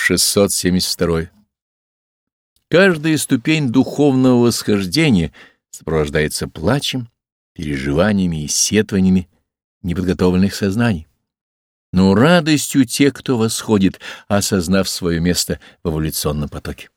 672. Каждая ступень духовного восхождения сопровождается плачем, переживаниями и сетваниями неподготовленных сознаний, но радостью тех, кто восходит, осознав свое место в эволюционном потоке.